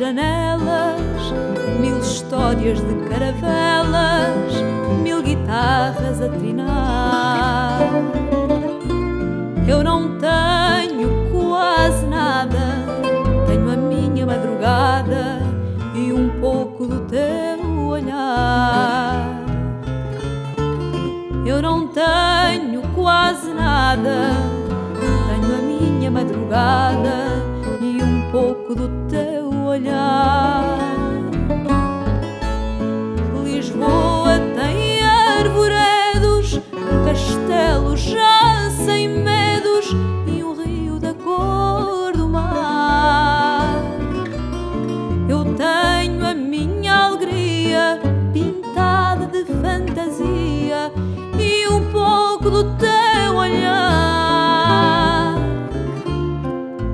janelas, mil histórias de caravelas, mil guitarras a trinar. Eu não tenho quase nada, tenho a minha madrugada e um pouco do teu olhar. Eu não tenho quase nada fantasia e um pouco do teu olhar.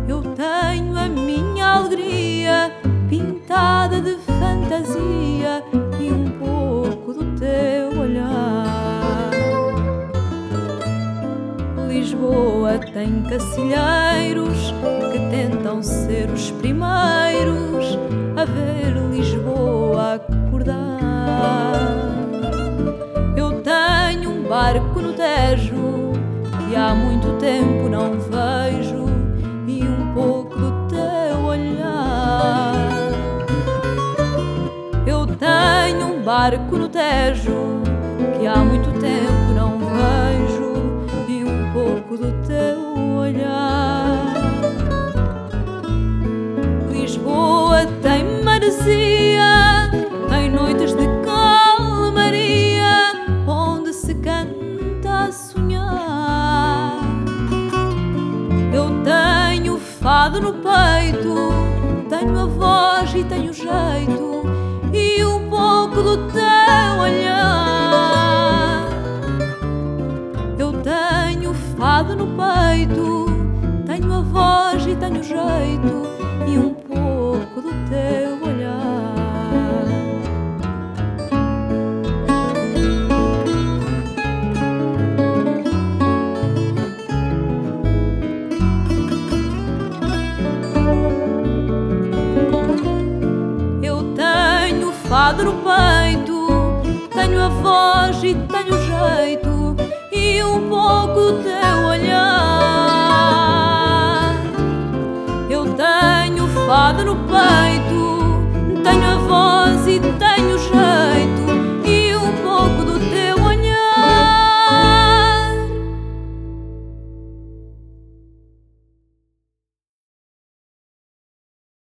Eu tenho a minha alegria pintada de fantasia e um pouco do teu olhar. Lisboa tem cacilheiros que tentam ser os primeiros a ver Lisboa há muito tempo não vejo e um pouco do teu olhar. Eu tenho um barco no Tejo que há muito tempo fado no peito, tenho a voz e tenho jeito e um pouco do teu olhar. Eu tenho fado no peito, tenho a voz e tenho jeito no peito, tenho a voz e tenho jeito e um pouco do teu olhar. Eu tenho fado no peito,